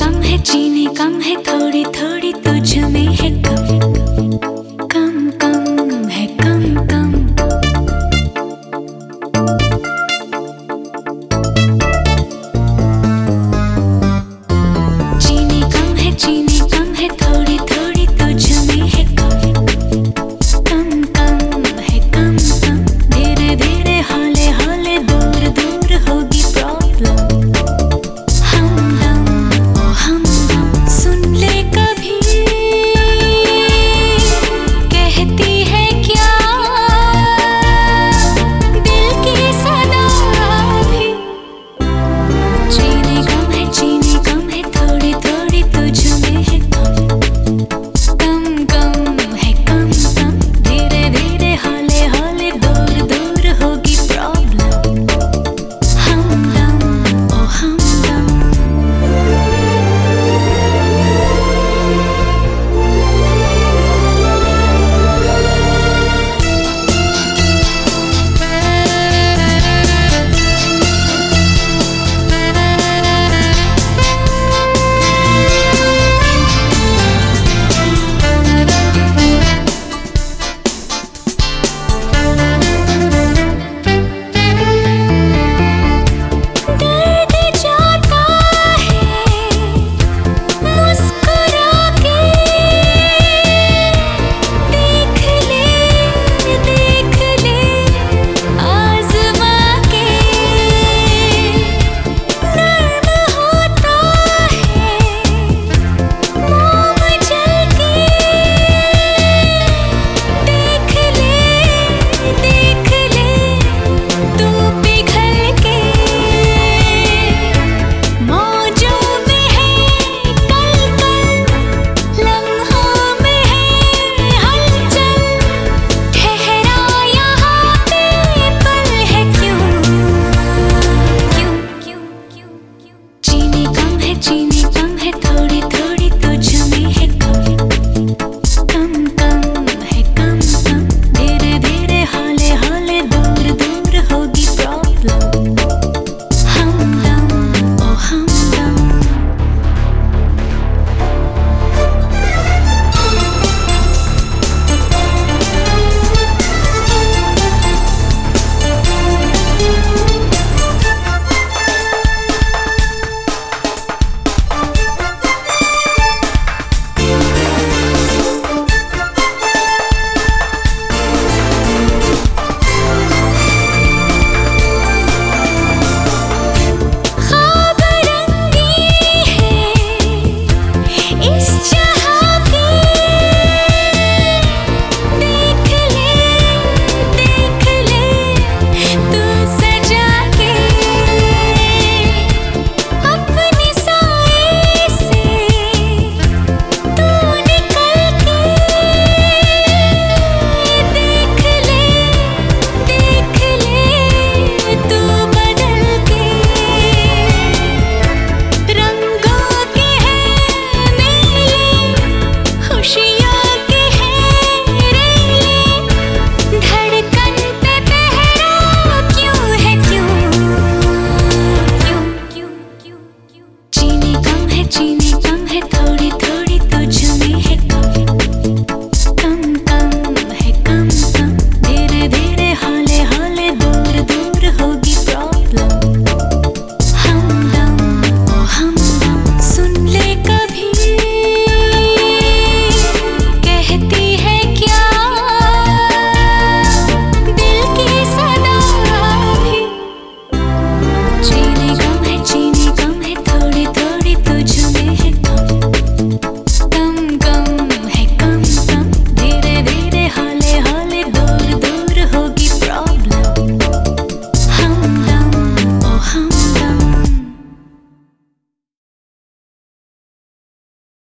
कम है चीनी कम है थोड़ी थोड़ी तुझ में है कम। कम कम है, कम कम। चीनी कम है चीनी